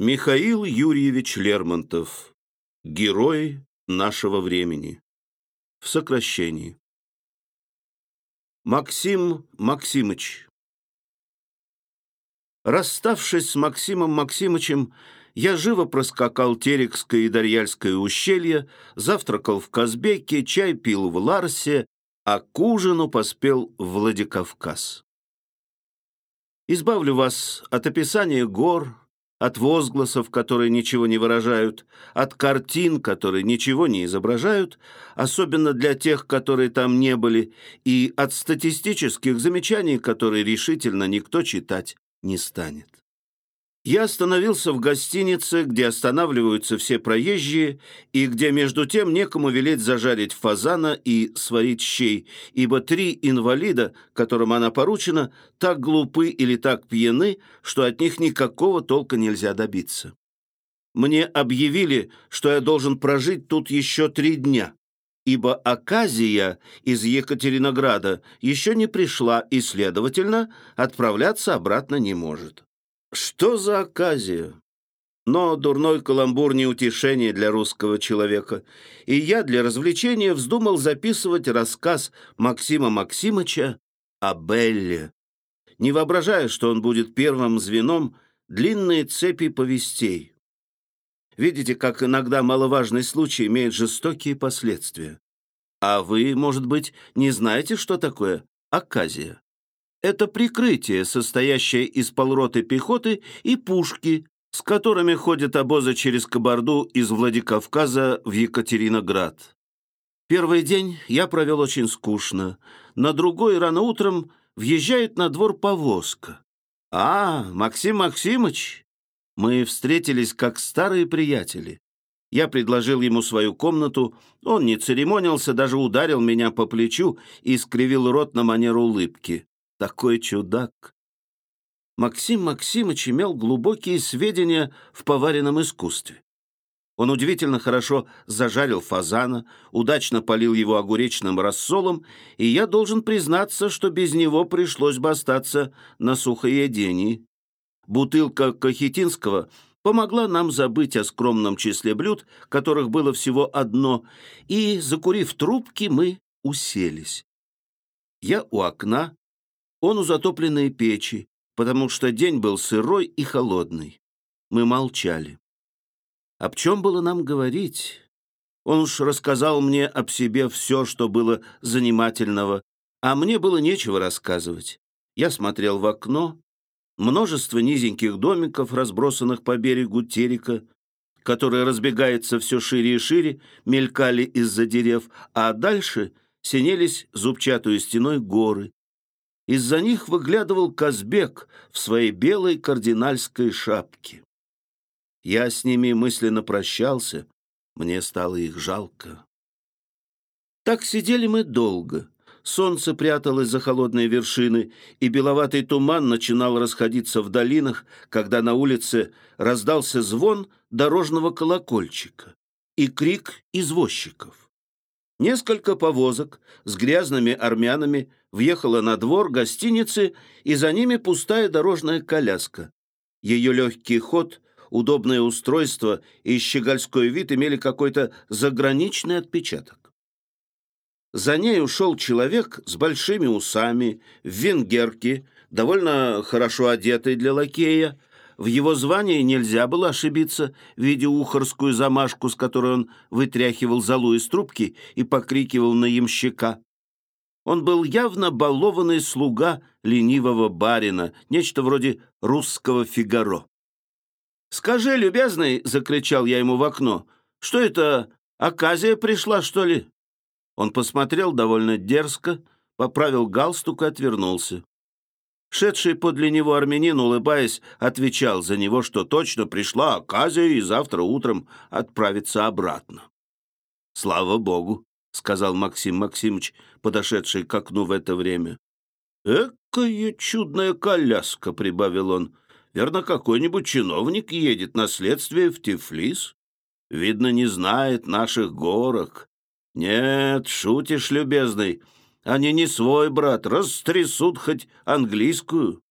Михаил Юрьевич Лермонтов. Герой нашего времени. В сокращении. Максим Максимыч. Расставшись с Максимом Максимычем, я живо проскакал Терекское и Дарьяльское ущелье, завтракал в Казбеке, чай пил в Ларсе, а к ужину поспел в Владикавказ. Избавлю вас от описания гор, от возгласов, которые ничего не выражают, от картин, которые ничего не изображают, особенно для тех, которые там не были, и от статистических замечаний, которые решительно никто читать не станет. Я остановился в гостинице, где останавливаются все проезжие, и где, между тем, некому велеть зажарить фазана и сварить щей, ибо три инвалида, которым она поручена, так глупы или так пьяны, что от них никакого толка нельзя добиться. Мне объявили, что я должен прожить тут еще три дня, ибо Аказия из Екатеринограда еще не пришла и, следовательно, отправляться обратно не может. Что за оказия? Но дурной каламбур не утешение для русского человека, и я для развлечения вздумал записывать рассказ Максима Максимыча о Белле, не воображая, что он будет первым звеном длинной цепи повестей. Видите, как иногда маловажный случай имеет жестокие последствия. А вы, может быть, не знаете, что такое оказия? Это прикрытие, состоящее из полроты пехоты и пушки, с которыми ходят обозы через Кабарду из Владикавказа в Екатериноград. Первый день я провел очень скучно. На другой рано утром въезжает на двор повозка. «А, Максим Максимыч!» Мы встретились как старые приятели. Я предложил ему свою комнату, он не церемонился, даже ударил меня по плечу и скривил рот на манер улыбки такой чудак. Максим Максимыч имел глубокие сведения в поваренном искусстве. Он удивительно хорошо зажарил фазана, удачно полил его огуречным рассолом, и я должен признаться, что без него пришлось бы остаться на сухоедении. Бутылка Кахетинского помогла нам забыть о скромном числе блюд, которых было всего одно, и, закурив трубки, мы уселись. Я у окна, он у затопленной печи, потому что день был сырой и холодный. Мы молчали. Об чем было нам говорить? Он уж рассказал мне об себе все, что было занимательного, а мне было нечего рассказывать. Я смотрел в окно. Множество низеньких домиков, разбросанных по берегу Терека, который разбегается все шире и шире, мелькали из-за дерев, а дальше синелись зубчатую стеной горы, из-за них выглядывал Казбек в своей белой кардинальской шапке. Я с ними мысленно прощался, мне стало их жалко. Так сидели мы долго. Солнце пряталось за холодные вершины, и беловатый туман начинал расходиться в долинах, когда на улице раздался звон дорожного колокольчика и крик извозчиков. Несколько повозок с грязными армянами въехало на двор гостиницы, и за ними пустая дорожная коляска. Ее легкий ход, удобное устройство и щегольской вид имели какой-то заграничный отпечаток. За ней ушел человек с большими усами, в венгерке, довольно хорошо одетый для лакея, в его звании нельзя было ошибиться, видя ухорскую замашку, с которой он вытряхивал залу из трубки и покрикивал на ямщика. Он был явно балованный слуга ленивого барина, нечто вроде русского фигаро. «Скажи, любезный!» — закричал я ему в окно. «Что это, оказия пришла, что ли?» Он посмотрел довольно дерзко, поправил галстук и отвернулся. Шедший подле него армянин, улыбаясь, отвечал за него, что точно пришла оказия и завтра утром отправится обратно. «Слава Богу!» — сказал Максим Максимович, подошедший к окну в это время. «Экая чудная коляска!» — прибавил он. «Верно, какой-нибудь чиновник едет на следствие в Тифлис? Видно, не знает наших горок. Нет, шутишь, любезный, они не свой, брат, растрясут хоть английскую.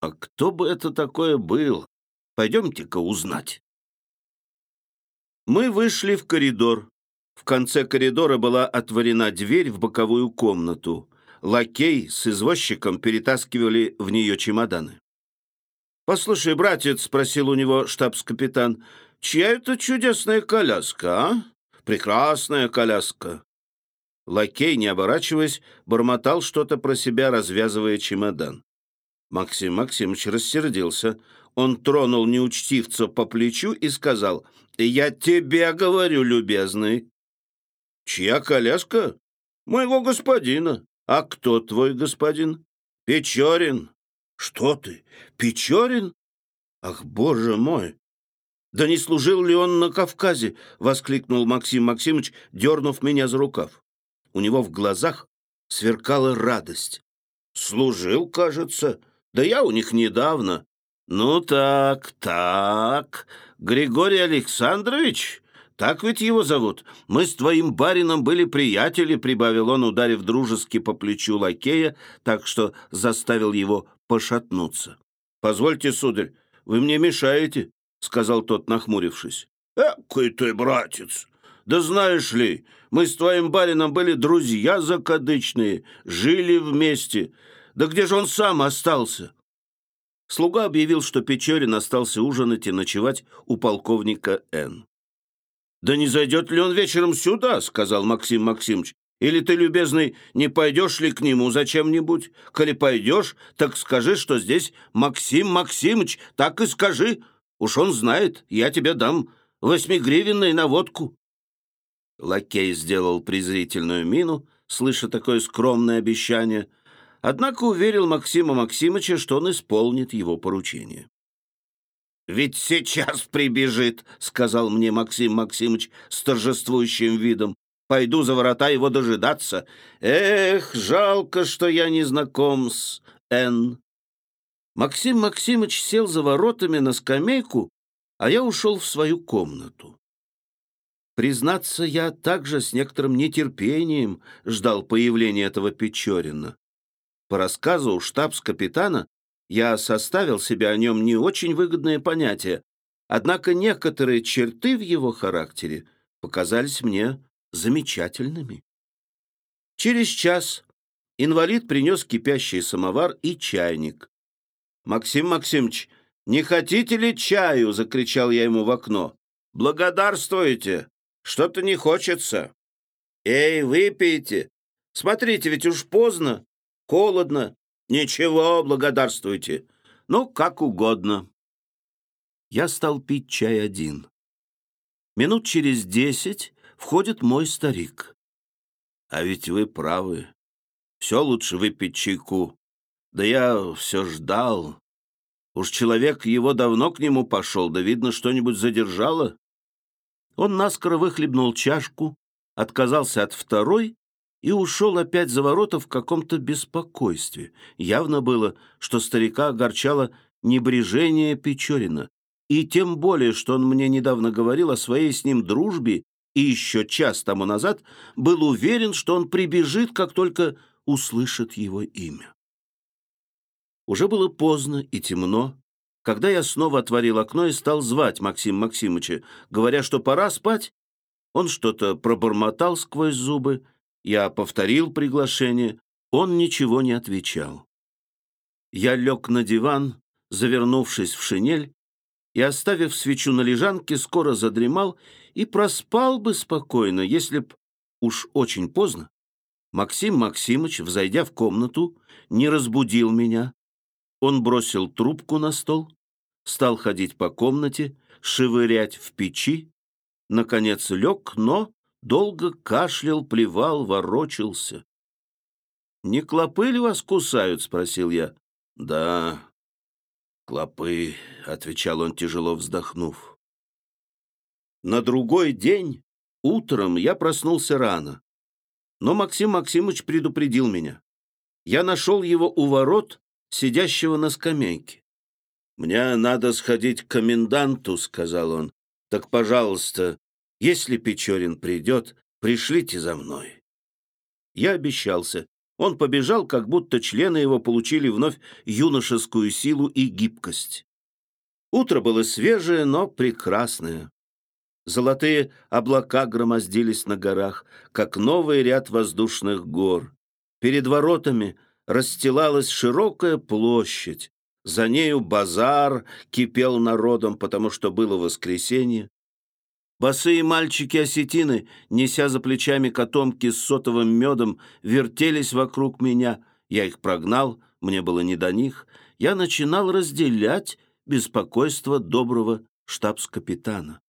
А кто бы это такое был? Пойдемте-ка узнать. Мы вышли в коридор. В конце коридора была отворена дверь в боковую комнату. Лакей с извозчиком перетаскивали в нее чемоданы. «Послушай, братец», — спросил у него штабс-капитан, — «чья это чудесная коляска, а? Прекрасная коляска». Лакей, не оборачиваясь, бормотал что-то про себя, развязывая чемодан. Максим Максимович рассердился. Он тронул неучтивца по плечу и сказал, «Я тебе говорю, любезный». «Чья коляска?» «Моего господина». «А кто твой господин?» «Печорин». «Что ты, Печорин?» «Ах, боже мой!» «Да не служил ли он на Кавказе?» — воскликнул Максим Максимович, дернув меня за рукав. У него в глазах сверкала радость. «Служил, кажется. Да я у них недавно». «Ну так, так, Григорий Александрович, так ведь его зовут. Мы с твоим барином были приятели», — прибавил он, ударив дружески по плечу лакея, так что заставил его пошатнуться. «Позвольте, сударь, вы мне мешаете», — сказал тот, нахмурившись. «Экой ты, братец! Да знаешь ли, мы с твоим барином были друзья закадычные, жили вместе. Да где же он сам остался?» Слуга объявил, что Печорин остался ужинать и ночевать у полковника Н. «Да не зайдет ли он вечером сюда?» — сказал Максим Максимович. «Или ты, любезный, не пойдешь ли к нему зачем-нибудь? Коли пойдешь, так скажи, что здесь Максим Максимович, так и скажи. Уж он знает, я тебе дам восьмигривенной на водку». Лакей сделал презрительную мину, слыша такое скромное обещание, однако уверил Максима Максимовича, что он исполнит его поручение. «Ведь сейчас прибежит», — сказал мне Максим Максимович с торжествующим видом. «Пойду за ворота его дожидаться. Эх, жалко, что я не знаком с Н». Максим Максимович сел за воротами на скамейку, а я ушел в свою комнату. Признаться, я также с некоторым нетерпением ждал появления этого Печорина. По рассказу штабс-капитана я составил себе о нем не очень выгодное понятие, однако некоторые черты в его характере показались мне замечательными. Через час инвалид принес кипящий самовар и чайник. «Максим Максимович, не хотите ли чаю?» — закричал я ему в окно. «Благодарствуйте! Что-то не хочется!» «Эй, выпейте! Смотрите, ведь уж поздно, холодно, «Ничего, благодарствуйте. Ну, как угодно». Я стал пить чай один. Минут через десять входит мой старик. «А ведь вы правы. Все лучше выпить чайку. Да я все ждал. Уж человек его давно к нему пошел, да, видно, что-нибудь задержало». Он наскоро выхлебнул чашку, отказался от второй и ушел опять за ворота в каком-то беспокойстве. Явно было, что старика огорчало небрежение Печорина, и тем более, что он мне недавно говорил о своей с ним дружбе и еще час тому назад был уверен, что он прибежит, как только услышит его имя. Уже было поздно и темно, когда я снова отворил окно и стал звать Максима Максимовича, говоря, что пора спать. Он что-то пробормотал сквозь зубы, я повторил приглашение, он ничего не отвечал. Я лег на диван, завернувшись в шинель, и, оставив свечу на лежанке, скоро задремал и проспал бы спокойно, если б, уж очень поздно, Максим Максимыч, взойдя в комнату, не разбудил меня. Он бросил трубку на стол, стал ходить по комнате, шевырять в печи, наконец лег, но долго кашлял, плевал, ворочался. «Не клопы ли вас кусают?» — спросил я. «Да, клопы», — отвечал он, тяжело вздохнув. На другой день, утром, я проснулся рано. Но Максим Максимович предупредил меня. Я нашел его у ворот, сидящего на скамейке. «Мне надо сходить к коменданту», — сказал он. «Так, пожалуйста, если Печорин придет, пришлите за мной». Я обещался. Он побежал, как будто члены его получили вновь юношескую силу и гибкость. Утро было свежее, но прекрасное. Золотые облака громоздились на горах, как новый ряд воздушных гор. Перед воротами расстилалась широкая площадь. За нею базар кипел народом, потому что было воскресенье. Босые мальчики-осетины, неся за плечами котомки с сотовым медом, вертелись вокруг меня. Я их прогнал, мне было не до них. Я начинал разделять беспокойство доброго штабс-капитана.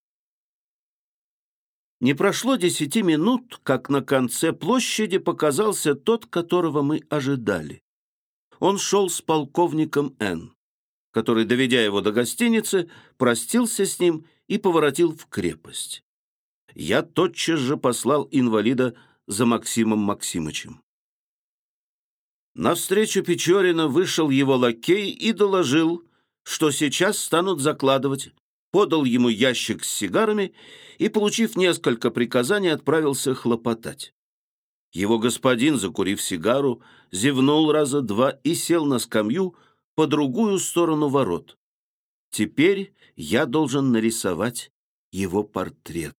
Не прошло десяти минут, как на конце площади показался тот, которого мы ожидали. Он шел с полковником Н, который, доведя его до гостиницы, простился с ним и поворотил в крепость. Я тотчас же послал инвалида за Максимом Максимычем. Навстречу Печорина вышел его лакей и доложил, что сейчас станут закладывать подал ему ящик с сигарами и, получив несколько приказаний, отправился хлопотать. Его господин, закурив сигару, зевнул раза два и сел на скамью по другую сторону ворот. Теперь я должен нарисовать его портрет.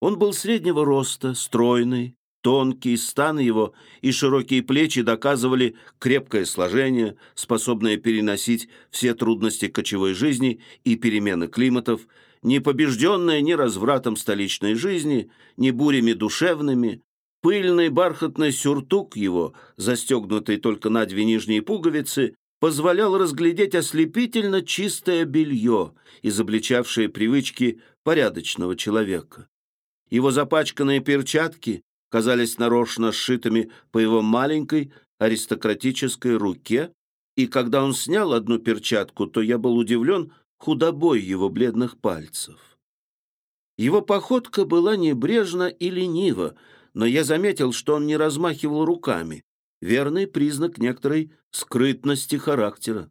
Он был среднего роста, стройный, Тонкий стан его и широкие плечи доказывали крепкое сложение, способное переносить все трудности кочевой жизни и перемены климатов, не побежденное ни развратом столичной жизни, ни бурями душевными. Пыльный бархатный сюртук его, застегнутый только на две нижние пуговицы, позволял разглядеть ослепительно чистое белье, изобличавшее привычки порядочного человека. Его запачканные перчатки казались нарочно сшитыми по его маленькой аристократической руке, и когда он снял одну перчатку, то я был удивлен худобой его бледных пальцев. Его походка была небрежна и ленива, но я заметил, что он не размахивал руками, верный признак некоторой скрытности характера.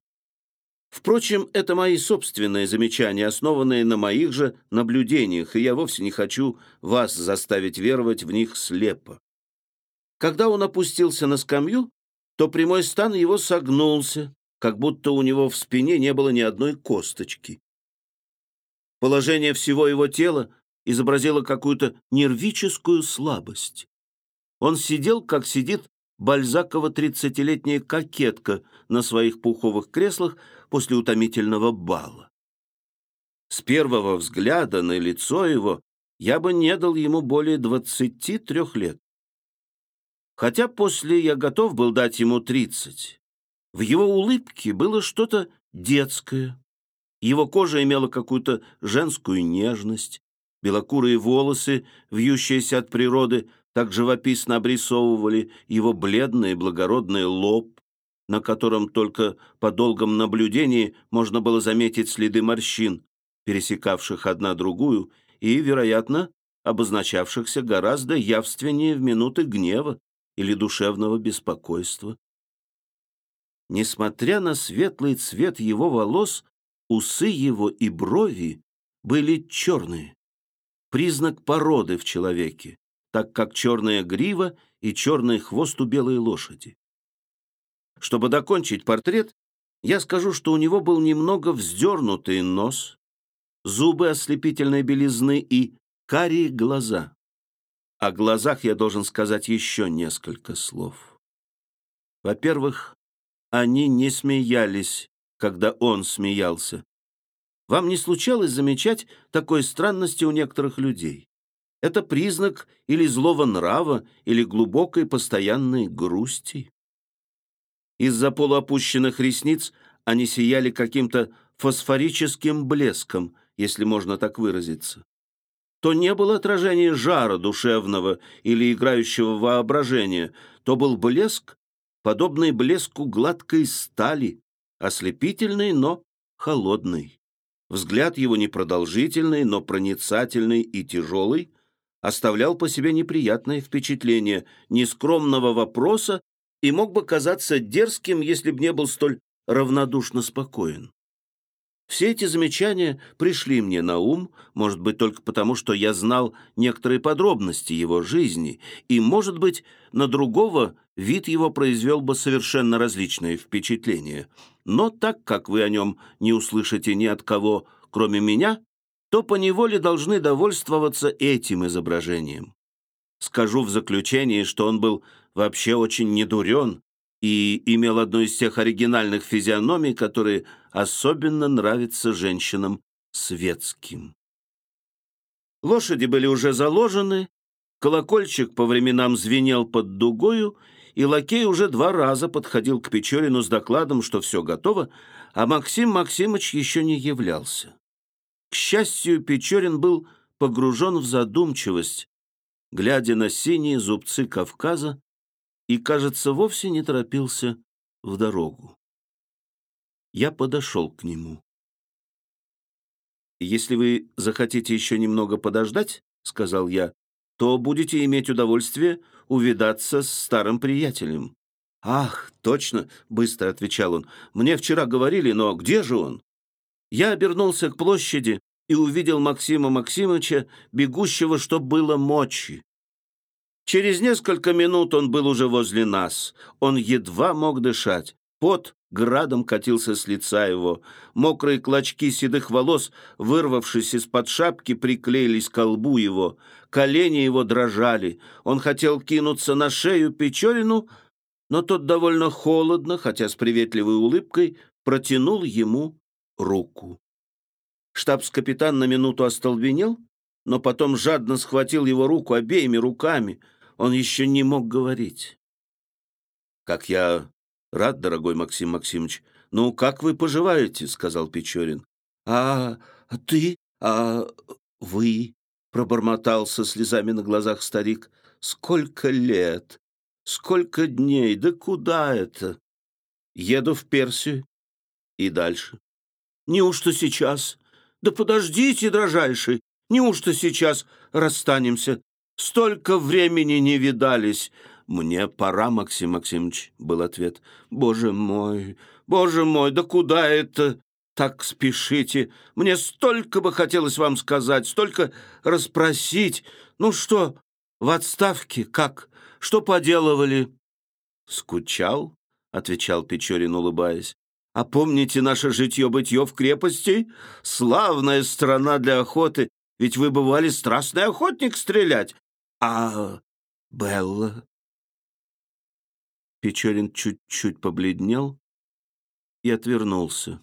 Впрочем, это мои собственные замечания, основанные на моих же наблюдениях, и я вовсе не хочу вас заставить веровать в них слепо. Когда он опустился на скамью, то прямой стан его согнулся, как будто у него в спине не было ни одной косточки. Положение всего его тела изобразило какую-то нервическую слабость. Он сидел, как сидит Бальзакова тридцатилетняя кокетка на своих пуховых креслах после утомительного бала. С первого взгляда на лицо его я бы не дал ему более двадцати трех лет. Хотя после я готов был дать ему тридцать. В его улыбке было что-то детское. Его кожа имела какую-то женскую нежность. Белокурые волосы, вьющиеся от природы, так живописно обрисовывали его бледный благородный лоб, на котором только по долгом наблюдении можно было заметить следы морщин, пересекавших одна другую и, вероятно, обозначавшихся гораздо явственнее в минуты гнева или душевного беспокойства. Несмотря на светлый цвет его волос, усы его и брови были черные, признак породы в человеке так как черная грива и черный хвост у белой лошади. Чтобы докончить портрет, я скажу, что у него был немного вздернутый нос, зубы ослепительной белизны и карие глаза. О глазах я должен сказать еще несколько слов. Во-первых, они не смеялись, когда он смеялся. Вам не случалось замечать такой странности у некоторых людей? Это признак или злого нрава, или глубокой постоянной грусти. Из-за полуопущенных ресниц они сияли каким-то фосфорическим блеском, если можно так выразиться. То не было отражение жара душевного или играющего воображения, то был блеск, подобный блеску гладкой стали, ослепительный, но холодный. Взгляд его непродолжительный, но проницательный и тяжелый, оставлял по себе неприятное впечатление нескромного вопроса и мог бы казаться дерзким, если б не был столь равнодушно спокоен. Все эти замечания пришли мне на ум, может быть, только потому, что я знал некоторые подробности его жизни, и, может быть, на другого вид его произвел бы совершенно различные впечатления. Но так как вы о нем не услышите ни от кого, кроме меня, то поневоле должны довольствоваться этим изображением. Скажу в заключение, что он был вообще очень недурен и имел одну из тех оригинальных физиономий, которые особенно нравятся женщинам светским. Лошади были уже заложены, колокольчик по временам звенел под дугою, и лакей уже два раза подходил к Печорину с докладом, что все готово, а Максим Максимыч еще не являлся. К счастью, Печорин был погружен в задумчивость, глядя на синие зубцы Кавказа, и, кажется, вовсе не торопился в дорогу. Я подошел к нему. «Если вы захотите еще немного подождать, — сказал я, — то будете иметь удовольствие увидаться с старым приятелем». «Ах, точно!» — быстро отвечал он. «Мне вчера говорили, но где же он?» Я обернулся к площади и увидел Максима Максимовича, бегущего, что было мочи. Через несколько минут он был уже возле нас. Он едва мог дышать. Пот градом катился с лица его. Мокрые клочки седых волос, вырвавшись из-под шапки, приклеились к колбу его. Колени его дрожали. Он хотел кинуться на шею Печорину, но тот довольно холодно, хотя с приветливой улыбкой, протянул ему руку. Штабс-капитан на минуту остолбенел, но потом жадно схватил его руку обеими руками — он еще не мог говорить. «Как я рад, дорогой Максим Максимович. Ну, как вы поживаете?» — сказал Печорин. «А, а ты? А вы?» — пробормотал со слезами на глазах старик. «Сколько лет? Сколько дней? Да куда это?» «Еду в Персию. И дальше». «Неужто сейчас? Да подождите, дрожайший, неужто сейчас расстанемся? Столько времени не видались. Мне пора, Максим Максимович, был ответ. Боже мой, боже мой, да куда это? Так спешите. Мне столько бы хотелось вам сказать, столько расспросить. Ну что, в отставке как? Что поделывали? Скучал, отвечал Печорин, улыбаясь. А помните наше житье-бытье в крепости? Славная страна для охоты, ведь вы бывали страстный охотник стрелять. А Белла? Печорин чуть-чуть побледнел и отвернулся.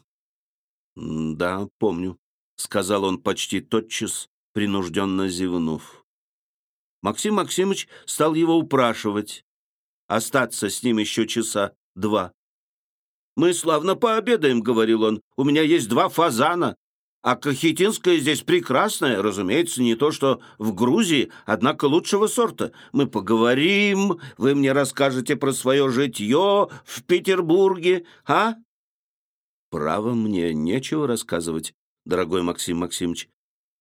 «Да, помню», — сказал он почти тотчас, принужденно зевнув. Максим Максимович стал его упрашивать, остаться с ним еще часа два. «Мы славно пообедаем», — говорил он. «У меня есть два фазана, а кахетинское здесь прекрасное, разумеется, не то, что в Грузии, однако лучшего сорта. Мы поговорим, вы мне расскажете про свое житье в Петербурге, а? Право, мне нечего рассказывать, дорогой Максим Максимович.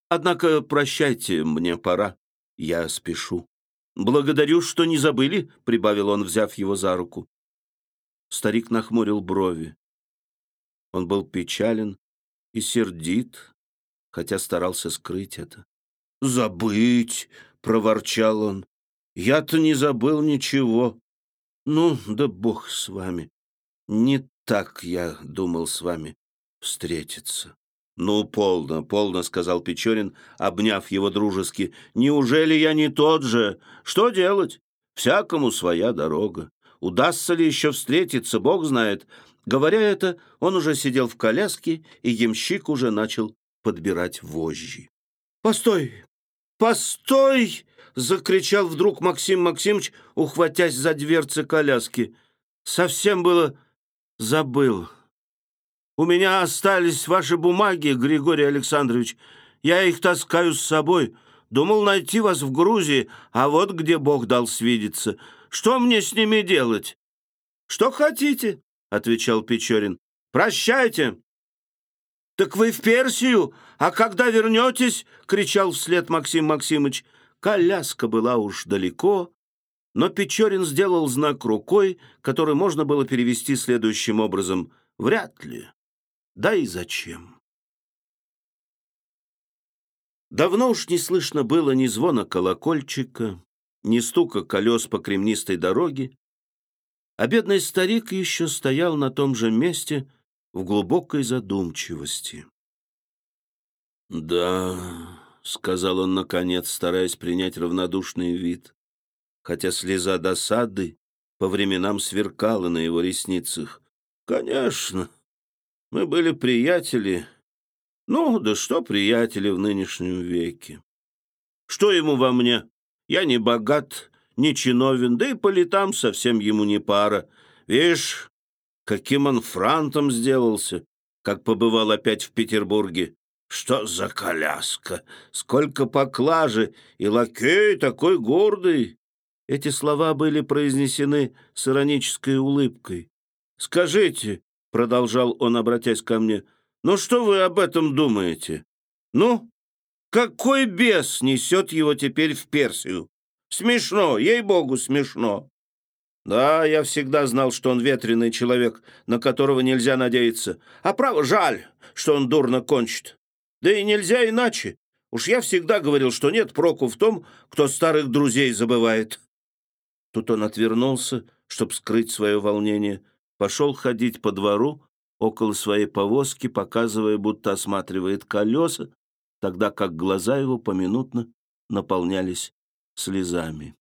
Однако прощайте, мне пора, я спешу. Благодарю, что не забыли, прибавил он, взяв его за руку. Старик нахмурил брови. Он был печален, и сердит, хотя старался скрыть это. «Забыть!» — проворчал он. «Я-то не забыл ничего. Ну, да бог с вами. Не так я думал с вами встретиться». «Ну, полно, полно», — сказал Печорин, обняв его дружески. «Неужели я не тот же? Что делать? Всякому своя дорога. Удастся ли еще встретиться, бог знает. Говоря это, он уже сидел в коляске, и ямщик уже начал подбирать вожжи. «Постой! Постой!» — закричал вдруг Максим Максимович, ухватясь за дверцы коляски. «Совсем было забыл. У меня остались ваши бумаги, Григорий Александрович. Я их таскаю с собой. Думал найти вас в Грузии, а вот где Бог дал свидеться. Что мне с ними делать?» «Что хотите?» — отвечал Печорин. «Прощайте!» «Так вы в Персию? А когда вернетесь?» — кричал вслед Максим Максимыч. Коляска была уж далеко, но Печорин сделал знак рукой, который можно было перевести следующим образом. «Вряд ли. Да и зачем?» Давно уж не слышно было ни звона колокольчика, ни стука колес по кремнистой дороге, а бедный старик еще стоял на том же месте в глубокой задумчивости. «Да», — сказал он наконец, стараясь принять равнодушный вид, хотя слеза досады по временам сверкала на его ресницах. «Конечно, мы были приятели. Ну, да что приятели в нынешнем веке? Что ему во мне? Я не богат, не чиновен, да и по летам совсем ему не пара. Видишь, каким он франтом сделался, как побывал опять в Петербурге. Что за коляска? Сколько поклажи! И лакей такой гордый!» Эти слова были произнесены с иронической улыбкой. «Скажите, — продолжал он, обратясь ко мне, — ну что вы об этом думаете? Ну, какой бес несет его теперь в Персию? Смешно, ей-богу, смешно. Да, я всегда знал, что он ветреный человек, на которого нельзя надеяться. А право, жаль, что он дурно кончит. Да и нельзя иначе. Уж я всегда говорил, что нет проку в том, кто старых друзей забывает. Тут он отвернулся, чтобы скрыть свое волнение, пошел ходить по двору около своей повозки, показывая, будто осматривает колеса, тогда как глаза его поминутно наполнялись слезами.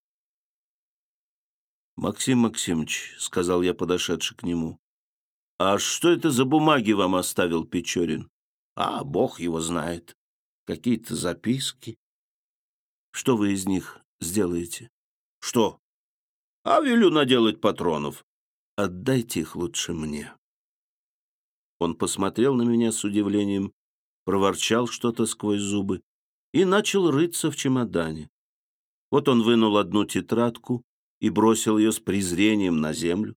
«Максим Максимович», — сказал я, подошедший к нему, — «а что это за бумаги вам оставил Печорин?» «А, бог его знает. Какие-то записки». «Что вы из них сделаете?» «Что?» «А велю наделать патронов. Отдайте их лучше мне». Он посмотрел на меня с удивлением, проворчал что-то сквозь зубы и начал рыться в чемодане. Вот он вынул одну тетрадку и бросил ее с презрением на землю.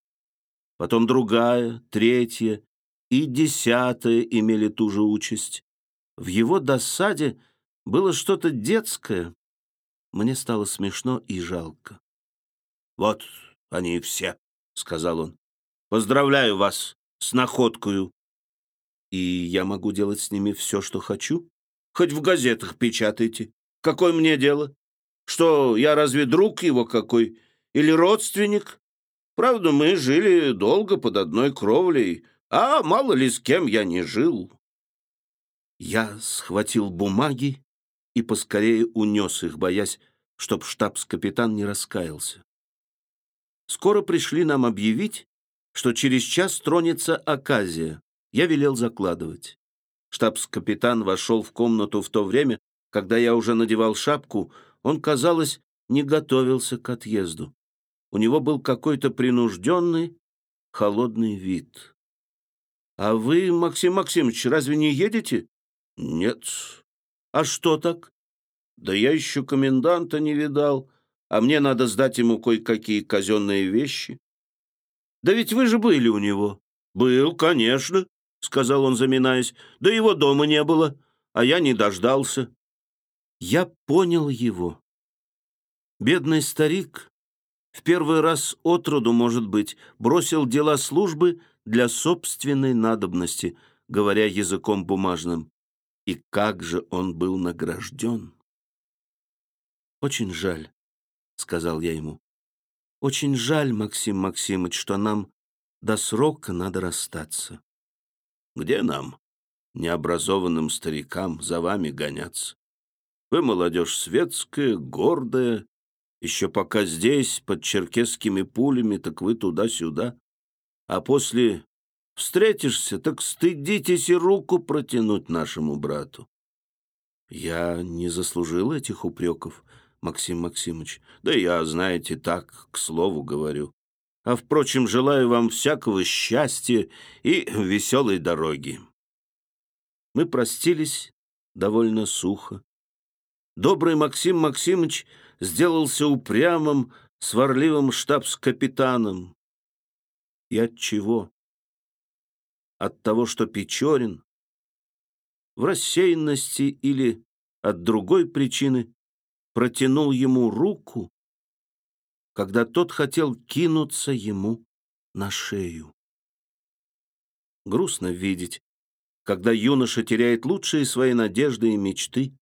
Потом другая, третья и десятая имели ту же участь. В его досаде было что-то детское. Мне стало смешно и жалко. «Вот они все», — сказал он. «Поздравляю вас с находкою». «И я могу делать с ними все, что хочу? Хоть в газетах печатайте. Какое мне дело? Что, я разве друг его какой? Или родственник? Правда, мы жили долго под одной кровлей, а мало ли с кем я не жил». Я схватил бумаги и поскорее унес их, боясь, чтоб штабс-капитан не раскаялся. Скоро пришли нам объявить, что через час тронется оказия. Я велел закладывать. Штабс-капитан вошел в комнату в то время, когда я уже надевал шапку, он, казалось, не готовился к отъезду. У него был какой-то принужденный, холодный вид. «А вы, Максим Максимович, разве не едете?» «Нет». «А что так?» «Да я еще коменданта не видал, а мне надо сдать ему кое-какие казенные вещи». «Да ведь вы же были у него». «Был, конечно», — сказал он, заминаясь. «Да его дома не было, а я не дождался». Я понял его. Бедный старик в первый раз отроду, может быть, бросил дела службы для собственной надобности, говоря языком бумажным. И как же он был награжден! «Очень жаль», — сказал я ему. «Очень жаль, Максим Максимович, что нам до срока надо расстаться». «Где нам, необразованным старикам, за вами гоняться? Вы молодежь светская, гордая, еще пока здесь, под черкесскими пулями, так вы туда-сюда. А после встретишься, так стыдитесь и руку протянуть нашему брату. Я не заслужил этих упреков, Максим Максимович. Да я, знаете, так, к слову говорю. А, впрочем, желаю вам всякого счастья и веселой дороги. Мы простились довольно сухо. Добрый Максим Максимович сделался упрямым, сварливым штабс-капитаном. И от чего? От того, что Печорин в рассеянности или от другой причины протянул ему руку, когда тот хотел кинуться ему на шею. Грустно видеть, когда юноша теряет лучшие свои надежды и мечты,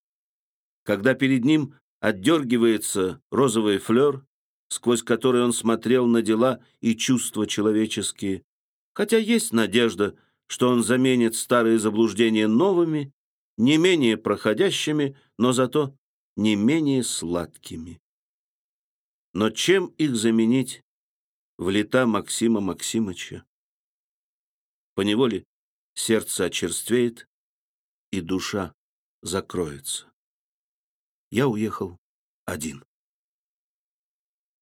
когда перед ним отдергивается розовый флер, сквозь который он смотрел на дела и чувства человеческие, хотя есть надежда, что он заменит старые заблуждения новыми, не менее проходящими, но зато не менее сладкими. Но чем их заменить в лета Максима Максимыча? Поневоле сердце очерствеет, и душа закроется. Я уехал один.